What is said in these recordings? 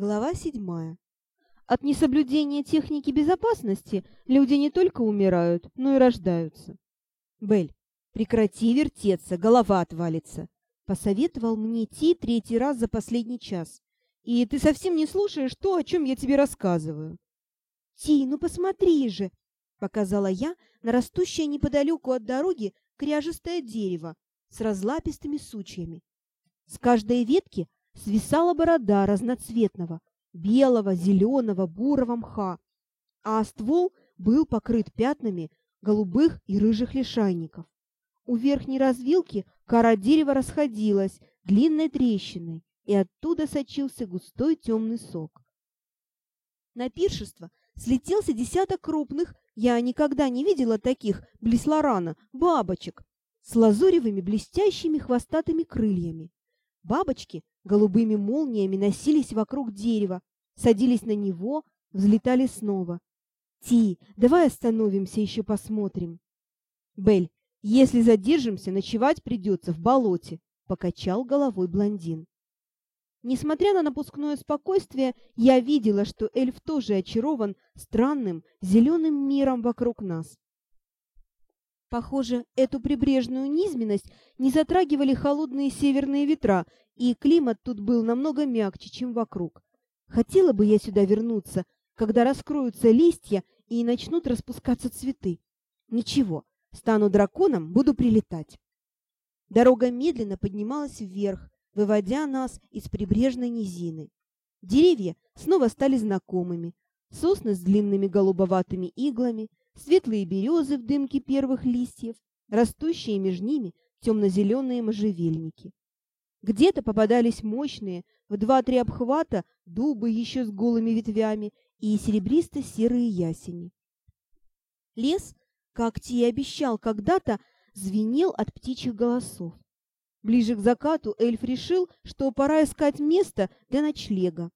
Глава седьмая. От несоблюдения техники безопасности люди не только умирают, но и рождаются. Бель, прекрати вертеться, голова отвалится. Посоветовал мне Ти третий раз за последний час. И ты совсем не слушаешь то, о чем я тебе рассказываю. Ти, ну посмотри же, показала я на растущее неподалеку от дороги кряжестое дерево с разлапистыми сучьями. С каждой ветки свисала борода разноцветного, белого, зеленого, бурого мха, а ствол был покрыт пятнами голубых и рыжих лишайников. У верхней развилки кора дерева расходилась длинной трещиной, и оттуда сочился густой темный сок. На пиршество слетелся десяток крупных, я никогда не видела таких, блислорана, бабочек, с лазуревыми блестящими хвостатыми крыльями. Бабочки голубыми молниями носились вокруг дерева, садились на него, взлетали снова. «Ти, давай остановимся, еще посмотрим». «Бель, если задержимся, ночевать придется в болоте», — покачал головой блондин. Несмотря на напускное спокойствие, я видела, что эльф тоже очарован странным зеленым миром вокруг нас. Похоже, эту прибрежную низменность не затрагивали холодные северные ветра, и климат тут был намного мягче, чем вокруг. Хотела бы я сюда вернуться, когда раскроются листья и начнут распускаться цветы. Ничего, стану драконом, буду прилетать. Дорога медленно поднималась вверх, выводя нас из прибрежной низины. Деревья снова стали знакомыми. Сосны с длинными голубоватыми иглами, светлые березы в дымке первых листьев, растущие между ними темно-зеленые можжевельники. Где-то попадались мощные, в два-три обхвата, дубы еще с голыми ветвями и серебристо-серые ясени. Лес, как Ти обещал когда-то, звенел от птичьих голосов. Ближе к закату эльф решил, что пора искать место для ночлега.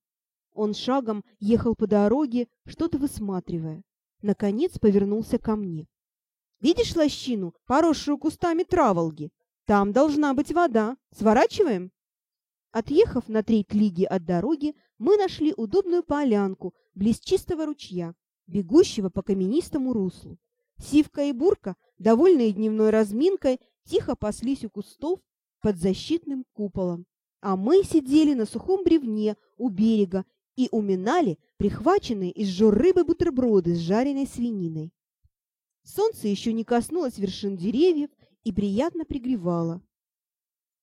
Он шагом ехал по дороге, что-то высматривая наконец повернулся ко мне. «Видишь лощину, поросшую кустами траволги? Там должна быть вода. Сворачиваем?» Отъехав на треть лиги от дороги, мы нашли удобную полянку близ чистого ручья, бегущего по каменистому руслу. Сивка и Бурка, довольные дневной разминкой, тихо паслись у кустов под защитным куполом, а мы сидели на сухом бревне у берега и уминали прихваченные из жор рыбы бутерброды с жареной свининой. Солнце еще не коснулось вершин деревьев и приятно пригревало.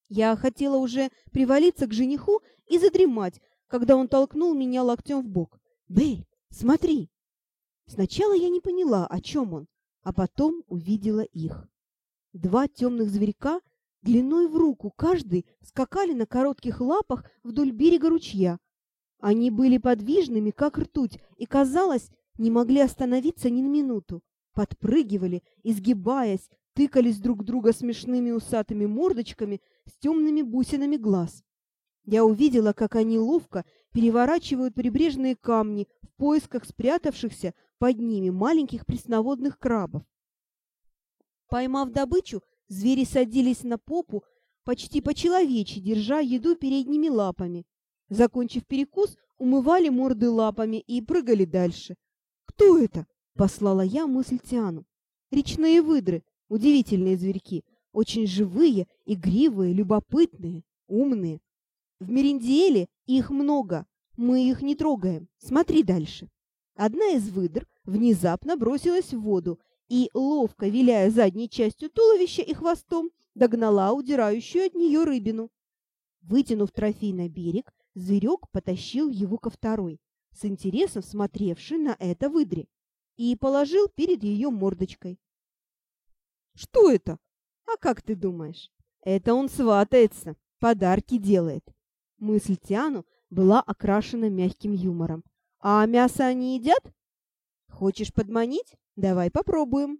Я хотела уже привалиться к жениху и задремать, когда он толкнул меня локтем в бок. «Бель, смотри!» Сначала я не поняла, о чем он, а потом увидела их. Два темных зверька длиной в руку каждый скакали на коротких лапах вдоль берега ручья, они были подвижными, как ртуть, и, казалось, не могли остановиться ни на минуту. Подпрыгивали, изгибаясь, тыкались друг друга смешными усатыми мордочками с темными бусинами глаз. Я увидела, как они ловко переворачивают прибрежные камни в поисках спрятавшихся под ними маленьких пресноводных крабов. Поймав добычу, звери садились на попу, почти по-человечьи, держа еду передними лапами. Закончив перекус, умывали морды лапами и прыгали дальше. «Кто это?» — послала я мысль Тиану. «Речные выдры, удивительные зверьки, очень живые, игривые, любопытные, умные. В Мериндиэле их много, мы их не трогаем. Смотри дальше». Одна из выдр внезапно бросилась в воду и, ловко виляя задней частью туловища и хвостом, догнала удирающую от нее рыбину. Вытянув трофей на берег, Зверек потащил его ко второй, с интересом смотревшей на это выдре, и положил перед ее мордочкой. «Что это? А как ты думаешь? Это он сватается, подарки делает». Мысль Тиану была окрашена мягким юмором. «А мясо они едят? Хочешь подманить? Давай попробуем».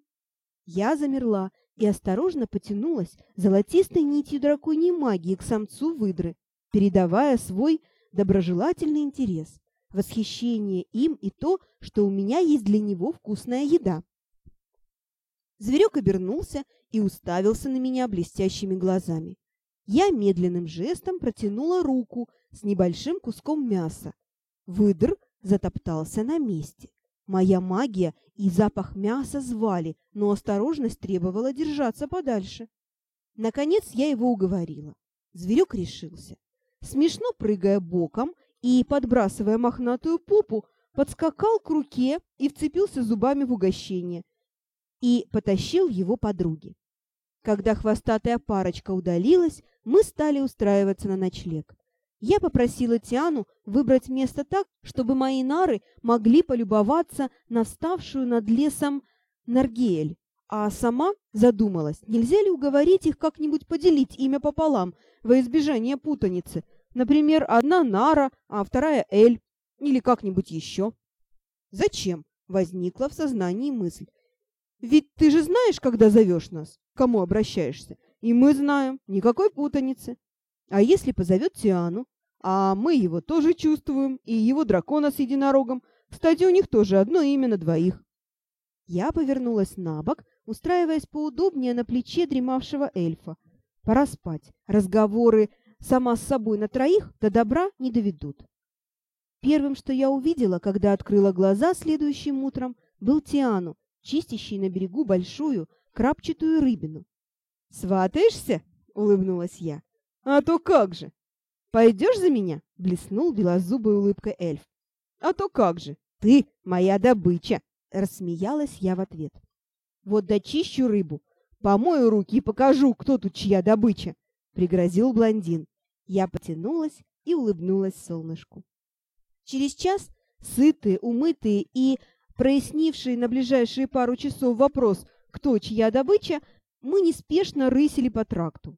Я замерла и осторожно потянулась золотистой нитью драконьей магии к самцу выдры передавая свой доброжелательный интерес, восхищение им и то, что у меня есть для него вкусная еда. Зверек обернулся и уставился на меня блестящими глазами. Я медленным жестом протянула руку с небольшим куском мяса. Выдр затоптался на месте. Моя магия и запах мяса звали, но осторожность требовала держаться подальше. Наконец я его уговорила. Зверек решился. Смешно прыгая боком и подбрасывая мохнатую попу, подскакал к руке и вцепился зубами в угощение и потащил его подруге. Когда хвостатая парочка удалилась, мы стали устраиваться на ночлег. Я попросила Тиану выбрать место так, чтобы мои нары могли полюбоваться на вставшую над лесом Наргель, а сама задумалась, нельзя ли уговорить их как-нибудь поделить имя пополам во избежание путаницы. Например, одна Нара, а вторая Эль, или как-нибудь еще. Зачем? Возникла в сознании мысль. Ведь ты же знаешь, когда зовешь нас, кому обращаешься. И мы знаем, никакой путаницы. А если позовет Тиану? А мы его тоже чувствуем, и его дракона с единорогом. Кстати, у них тоже одно имя на двоих. Я повернулась на бок, устраиваясь поудобнее на плече дремавшего эльфа. Пора спать. Разговоры сама с собой на троих до добра не доведут. Первым, что я увидела, когда открыла глаза следующим утром, был Тиану, чистящий на берегу большую крапчатую рыбину. «Сватаешься?» — улыбнулась я. «А то как же!» «Пойдешь за меня?» — блеснул белозубой улыбкой эльф. «А то как же! Ты моя добыча!» — рассмеялась я в ответ. «Вот дочищу рыбу, помою руки и покажу, кто тут чья добыча!» — пригрозил блондин. Я потянулась и улыбнулась солнышку. Через час, сытые, умытые и прояснившие на ближайшие пару часов вопрос, кто чья добыча, мы неспешно рысили по тракту.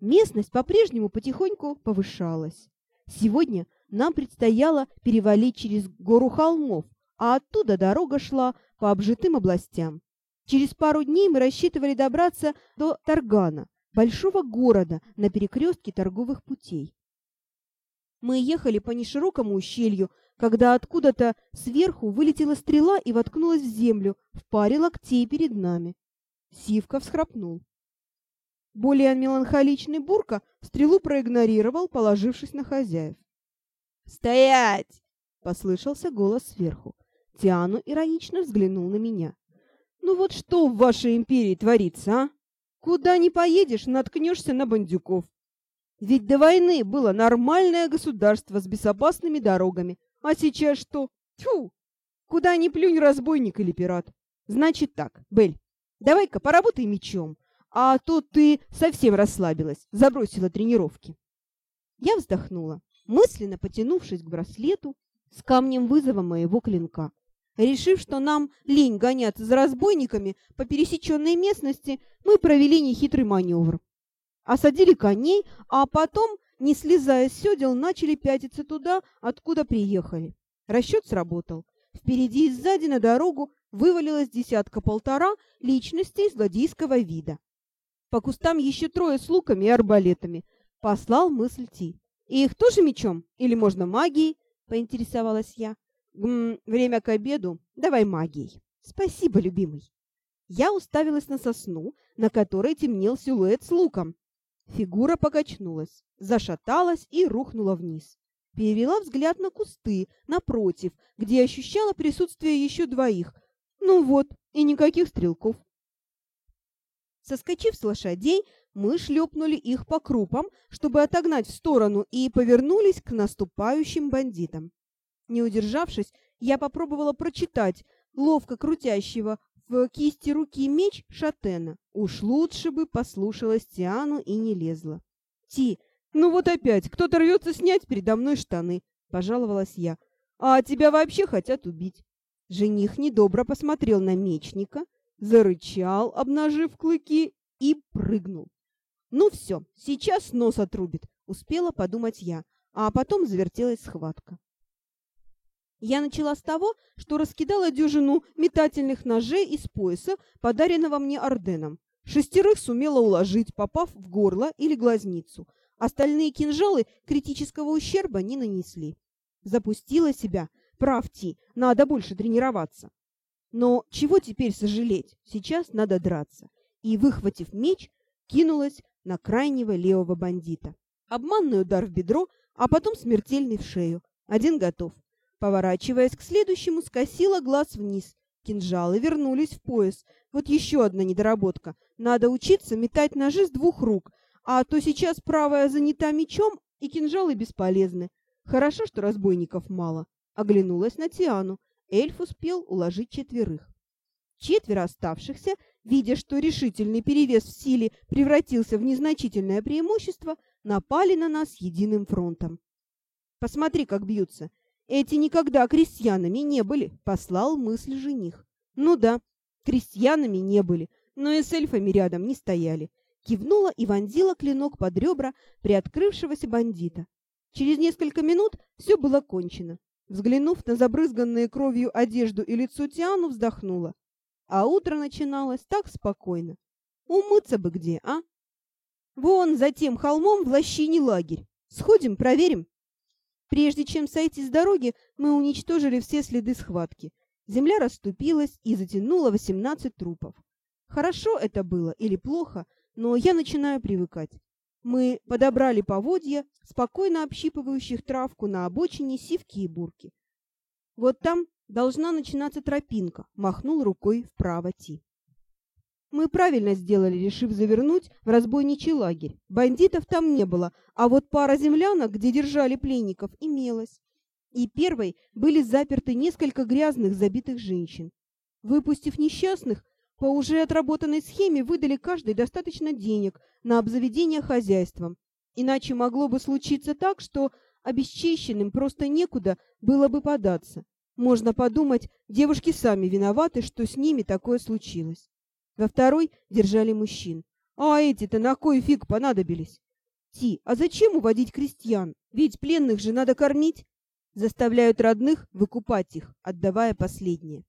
Местность по-прежнему потихоньку повышалась. Сегодня нам предстояло перевалить через гору холмов, а оттуда дорога шла по обжитым областям. Через пару дней мы рассчитывали добраться до Таргана, большого города на перекрестке торговых путей. Мы ехали по неширокому ущелью, когда откуда-то сверху вылетела стрела и воткнулась в землю в паре локтей перед нами. Сивка всхрапнул. Более меланхоличный Бурка стрелу проигнорировал, положившись на хозяев. «Стоять!» — послышался голос сверху. Тиану иронично взглянул на меня. «Ну вот что в вашей империи творится, а? Куда ни поедешь, наткнешься на бандюков. Ведь до войны было нормальное государство с безопасными дорогами. А сейчас что? Тьфу! Куда ни плюнь, разбойник или пират. Значит так, Бель, давай-ка поработай мечом. А то ты совсем расслабилась, забросила тренировки. Я вздохнула, мысленно потянувшись к браслету с камнем вызова моего клинка. Решив, что нам лень гоняться за разбойниками по пересеченной местности, мы провели нехитрый маневр осадили коней, а потом, не слезая с седел, начали пятиться туда, откуда приехали. Расчет сработал. Впереди и сзади на дорогу вывалилось десятка-полтора личностей злодейского вида. По кустам еще трое с луками и арбалетами. Послал мысль Ти. «И их тоже мечом? Или можно магией?» — поинтересовалась я. «Гм, время к обеду. Давай магией». «Спасибо, любимый». Я уставилась на сосну, на которой темнел силуэт с луком. Фигура покачнулась, зашаталась и рухнула вниз. Перевела взгляд на кусты, напротив, где ощущала присутствие еще двоих. Ну вот, и никаких стрелков. Соскочив с лошадей, мы шлепнули их по крупам, чтобы отогнать в сторону, и повернулись к наступающим бандитам. Не удержавшись, я попробовала прочитать ловко крутящего в кисти руки меч Шатена. Уж лучше бы послушалась Тиану и не лезла. «Ти, ну вот опять, кто-то рвется снять передо мной штаны», — пожаловалась я. «А тебя вообще хотят убить». Жених недобро посмотрел на мечника, зарычал, обнажив клыки, и прыгнул. «Ну все, сейчас нос отрубит», — успела подумать я, а потом завертелась схватка. Я начала с того, что раскидала дюжину метательных ножей из пояса, подаренного мне Орденом. Шестерых сумела уложить, попав в горло или глазницу. Остальные кинжалы критического ущерба не нанесли. Запустила себя. Прав, Ти, надо больше тренироваться. Но чего теперь сожалеть? Сейчас надо драться. И, выхватив меч, кинулась на крайнего левого бандита. Обманный удар в бедро, а потом смертельный в шею. Один готов. Поворачиваясь к следующему, скосила глаз вниз. Кинжалы вернулись в пояс. Вот еще одна недоработка. Надо учиться метать ножи с двух рук, а то сейчас правая занята мечом, и кинжалы бесполезны. Хорошо, что разбойников мало. Оглянулась на Тиану. Эльф успел уложить четверых. Четверо оставшихся, видя, что решительный перевес в силе превратился в незначительное преимущество, напали на нас единым фронтом. «Посмотри, как бьются! Эти никогда крестьянами не были!» — послал мысль жених. «Ну да, крестьянами не были, но и с эльфами рядом не стояли». Кивнула и вонзила клинок под ребра приоткрывшегося бандита. Через несколько минут все было кончено. Взглянув на забрызганные кровью одежду и лицо Тиану, вздохнула. А утро начиналось так спокойно. Умыться бы где, а? Вон за тем холмом в лощине лагерь. Сходим, проверим. Прежде чем сойти с дороги, мы уничтожили все следы схватки. Земля расступилась и затянула 18 трупов. Хорошо это было или плохо, но я начинаю привыкать. Мы подобрали поводья, спокойно общипывающих травку на обочине сивки и бурки. Вот там должна начинаться тропинка, махнул рукой вправо Ти. Мы правильно сделали, решив завернуть в разбойничий лагерь. Бандитов там не было, а вот пара землянок, где держали пленников, имелась. И первой были заперты несколько грязных забитых женщин. Выпустив несчастных, по уже отработанной схеме выдали каждой достаточно денег на обзаведение хозяйством. Иначе могло бы случиться так, что обесчищенным просто некуда было бы податься. Можно подумать, девушки сами виноваты, что с ними такое случилось. Во второй держали мужчин. А эти-то на кой фиг понадобились? Ти, а зачем уводить крестьян? Ведь пленных же надо кормить. Заставляют родных выкупать их, отдавая последнее.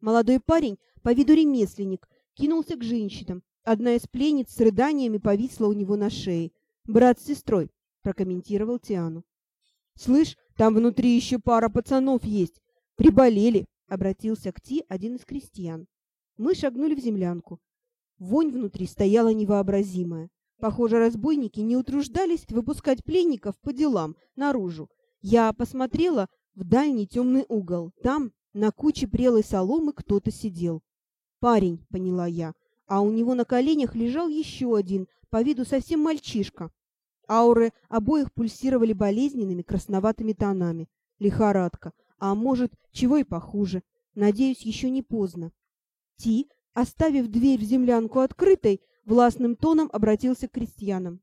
Молодой парень, по виду ремесленник, кинулся к женщинам. Одна из пленниц с рыданиями повисла у него на шее. «Брат с сестрой», — прокомментировал Тиану. «Слышь, там внутри еще пара пацанов есть. Приболели», — обратился к Ти один из крестьян. Мы шагнули в землянку. Вонь внутри стояла невообразимая. Похоже, разбойники не утруждались выпускать пленников по делам наружу. Я посмотрела в дальний темный угол. Там, на куче прелой соломы, кто-то сидел. «Парень», — поняла я, а у него на коленях лежал еще один, по виду совсем мальчишка. Ауры обоих пульсировали болезненными красноватыми тонами. Лихорадка. А может, чего и похуже. Надеюсь, еще не поздно. Ти, оставив дверь в землянку открытой, властным тоном обратился к крестьянам.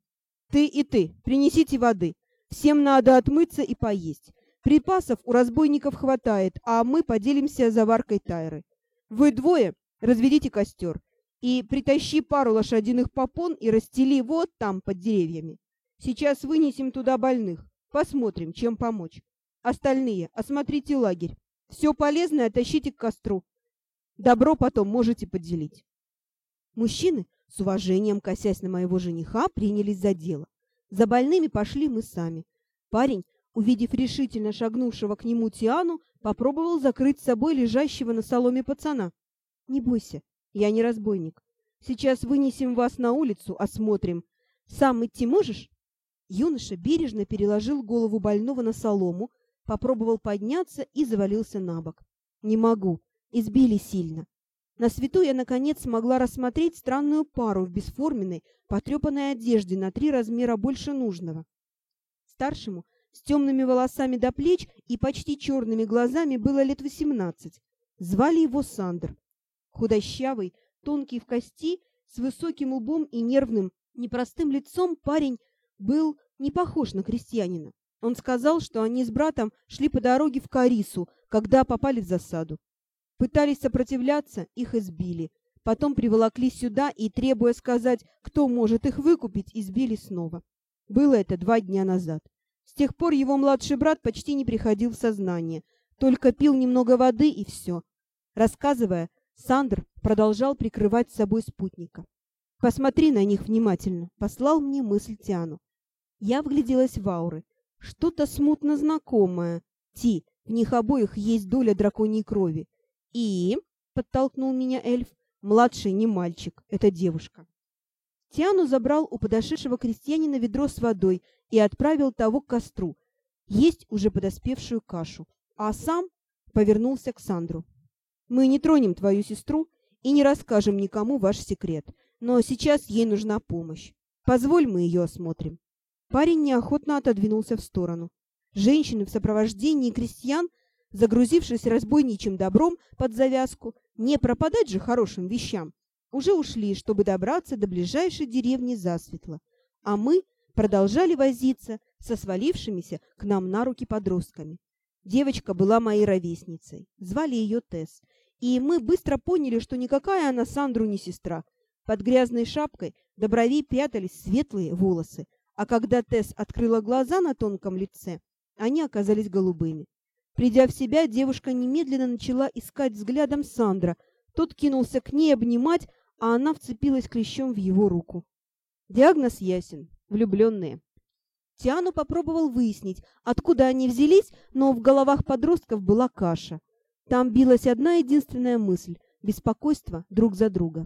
«Ты и ты, принесите воды. Всем надо отмыться и поесть. Припасов у разбойников хватает, а мы поделимся заваркой тайры. Вы двое разведите костер и притащи пару лошадиных попон и расстели вот там под деревьями. Сейчас вынесем туда больных. Посмотрим, чем помочь. Остальные осмотрите лагерь. Все полезное тащите к костру. Добро потом можете поделить. Мужчины, с уважением косясь на моего жениха, принялись за дело. За больными пошли мы сами. Парень, увидев решительно шагнувшего к нему Тиану, попробовал закрыть с собой лежащего на соломе пацана. «Не бойся, я не разбойник. Сейчас вынесем вас на улицу, осмотрим. Сам идти можешь?» Юноша бережно переложил голову больного на солому, попробовал подняться и завалился на бок. «Не могу избили сильно. На свету я, наконец, смогла рассмотреть странную пару в бесформенной, потрепанной одежде на три размера больше нужного. Старшему, с темными волосами до плеч и почти черными глазами, было лет восемнадцать. Звали его Сандр. Худощавый, тонкий в кости, с высоким лбом и нервным, непростым лицом парень был не похож на крестьянина. Он сказал, что они с братом шли по дороге в Карису, когда попали в засаду. Пытались сопротивляться, их избили. Потом приволокли сюда и, требуя сказать, кто может их выкупить, избили снова. Было это два дня назад. С тех пор его младший брат почти не приходил в сознание, только пил немного воды и все. Рассказывая, Сандр продолжал прикрывать собой спутника. «Посмотри на них внимательно», — послал мне мысль Тиану. Я вгляделась в ауры. Что-то смутно знакомое. Ти, в них обоих есть доля драконьей крови. «И?» — подтолкнул меня эльф. «Младший не мальчик, это девушка». Тиану забрал у подошедшего крестьянина ведро с водой и отправил того к костру. есть уже подоспевшую кашу, а сам повернулся к Сандру. «Мы не тронем твою сестру и не расскажем никому ваш секрет, но сейчас ей нужна помощь. Позволь, мы ее осмотрим». Парень неохотно отодвинулся в сторону. Женщины в сопровождении крестьян, загрузившись разбойничьим добром под завязку, не пропадать же хорошим вещам, уже ушли, чтобы добраться до ближайшей деревни засветло, а мы продолжали возиться со свалившимися к нам на руки подростками. Девочка была моей ровесницей, звали ее Тесс, и мы быстро поняли, что никакая она Сандру не сестра. Под грязной шапкой до бровей прятались светлые волосы, а когда Тесс открыла глаза на тонком лице, они оказались голубыми. Придя в себя, девушка немедленно начала искать взглядом Сандра. Тот кинулся к ней обнимать, а она вцепилась клещом в его руку. Диагноз ясен. Влюбленные. Тиану попробовал выяснить, откуда они взялись, но в головах подростков была каша. Там билась одна единственная мысль – беспокойство друг за друга.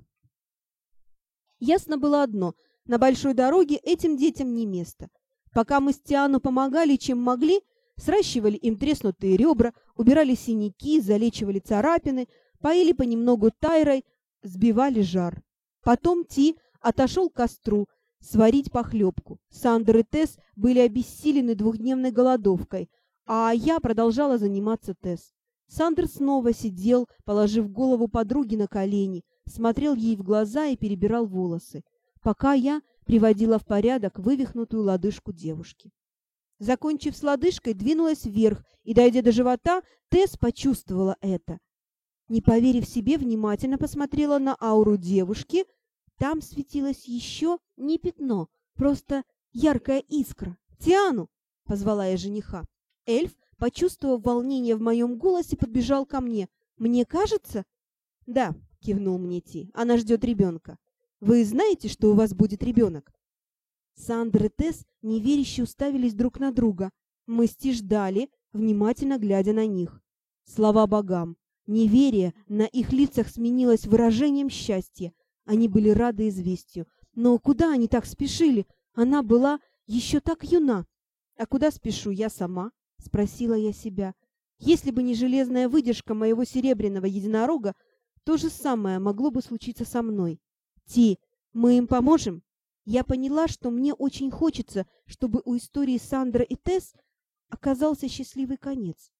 Ясно было одно – на большой дороге этим детям не место. Пока мы с Тиану помогали, чем могли, сращивали им треснутые ребра, убирали синяки, залечивали царапины, поили понемногу тайрой, сбивали жар. Потом Ти отошел к костру сварить похлебку. Сандер и Тесс были обессилены двухдневной голодовкой, а я продолжала заниматься Тесс. Сандер снова сидел, положив голову подруги на колени, смотрел ей в глаза и перебирал волосы, пока я приводила в порядок вывихнутую лодыжку девушки. Закончив с лодыжкой, двинулась вверх, и, дойдя до живота, Тесс почувствовала это. Не поверив себе, внимательно посмотрела на ауру девушки. Там светилось еще не пятно, просто яркая искра. «Тиану!» — позвала я жениха. Эльф, почувствовав волнение в моем голосе, подбежал ко мне. «Мне кажется?» «Да», — кивнул мне Ти, — «она ждет ребенка. Вы знаете, что у вас будет ребенок?» Сандра и Тесс неверяще уставились друг на друга. Мы с Ти ждали, внимательно глядя на них. Слова богам. Неверие на их лицах сменилось выражением счастья. Они были рады известию. Но куда они так спешили? Она была еще так юна. А куда спешу я сама? Спросила я себя. Если бы не железная выдержка моего серебряного единорога, то же самое могло бы случиться со мной. Ти, мы им поможем? Я поняла, что мне очень хочется, чтобы у истории Сандра и Тесс оказался счастливый конец.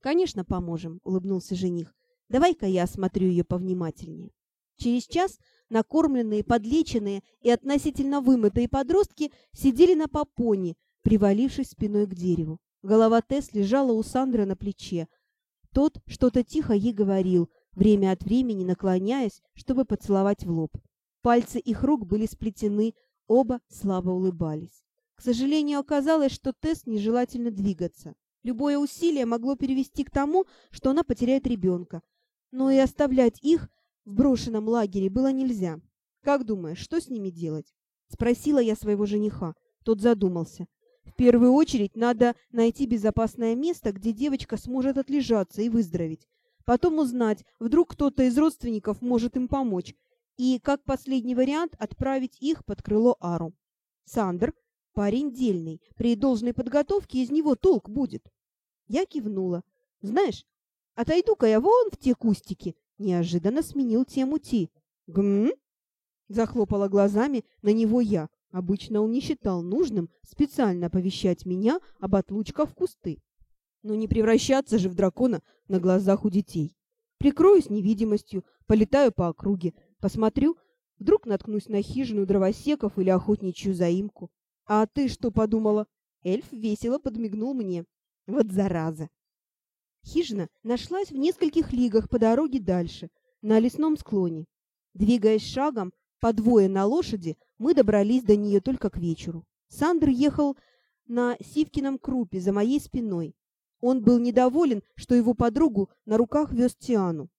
«Конечно, поможем», — улыбнулся жених. «Давай-ка я осмотрю ее повнимательнее». Через час накормленные, подлеченные и относительно вымытые подростки сидели на попоне, привалившись спиной к дереву. Голова Тесс лежала у Сандры на плече. Тот что-то тихо ей говорил, время от времени наклоняясь, чтобы поцеловать в лоб. Пальцы их рук были сплетены, оба слабо улыбались. К сожалению, оказалось, что Тесс нежелательно двигаться. Любое усилие могло перевести к тому, что она потеряет ребенка. Но и оставлять их в брошенном лагере было нельзя. «Как думаешь, что с ними делать?» Спросила я своего жениха. Тот задумался. «В первую очередь надо найти безопасное место, где девочка сможет отлежаться и выздороветь. Потом узнать, вдруг кто-то из родственников может им помочь, и, как последний вариант, отправить их под крыло Ару. Сандер – парень дельный, при должной подготовке из него толк будет. Я кивнула. Знаешь, отойду-ка я вон в те кустики. Неожиданно сменил тему Ти. Гм? Захлопала глазами на него я. Обычно он не считал нужным специально оповещать меня об отлучках в кусты. Но не превращаться же в дракона на глазах у детей. Прикроюсь невидимостью, полетаю по округе, Посмотрю, вдруг наткнусь на хижину дровосеков или охотничью заимку. А ты что подумала? Эльф весело подмигнул мне. Вот зараза! Хижина нашлась в нескольких лигах по дороге дальше, на лесном склоне. Двигаясь шагом, по двое на лошади, мы добрались до нее только к вечеру. Сандр ехал на Сивкином крупе за моей спиной. Он был недоволен, что его подругу на руках вез Тиану.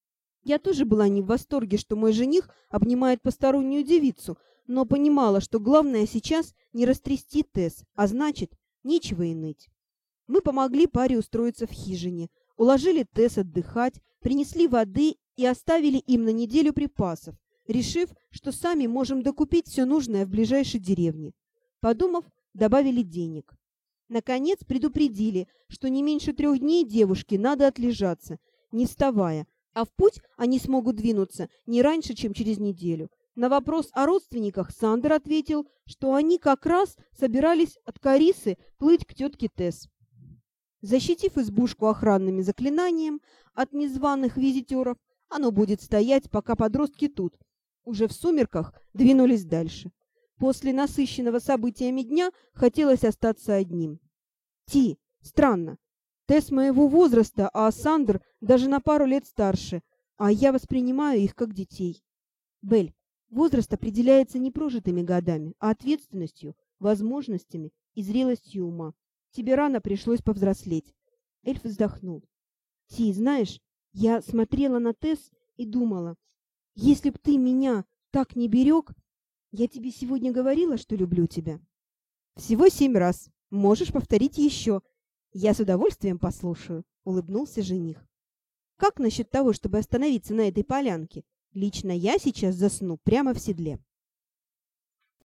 Я тоже была не в восторге, что мой жених обнимает постороннюю девицу, но понимала, что главное сейчас не растрясти Тесс, а значит, нечего и ныть. Мы помогли паре устроиться в хижине, уложили Тесс отдыхать, принесли воды и оставили им на неделю припасов, решив, что сами можем докупить все нужное в ближайшей деревне. Подумав, добавили денег. Наконец предупредили, что не меньше трех дней девушке надо отлежаться, не вставая, а в путь они смогут двинуться не раньше, чем через неделю. На вопрос о родственниках Сандер ответил, что они как раз собирались от Карисы плыть к тетке Тесс. Защитив избушку охранными заклинанием от незваных визитеров, оно будет стоять, пока подростки тут. Уже в сумерках двинулись дальше. После насыщенного событиями дня хотелось остаться одним. Ти, странно. Тесс моего возраста, а Сандр даже на пару лет старше, а я воспринимаю их как детей. Бель, возраст определяется не прожитыми годами, а ответственностью, возможностями и зрелостью ума. Тебе рано пришлось повзрослеть. Эльф вздохнул. Ти, знаешь, я смотрела на Тесс и думала, если б ты меня так не берег... Я тебе сегодня говорила, что люблю тебя? Всего семь раз. Можешь повторить еще. Я с удовольствием послушаю, — улыбнулся жених. Как насчет того, чтобы остановиться на этой полянке? Лично я сейчас засну прямо в седле.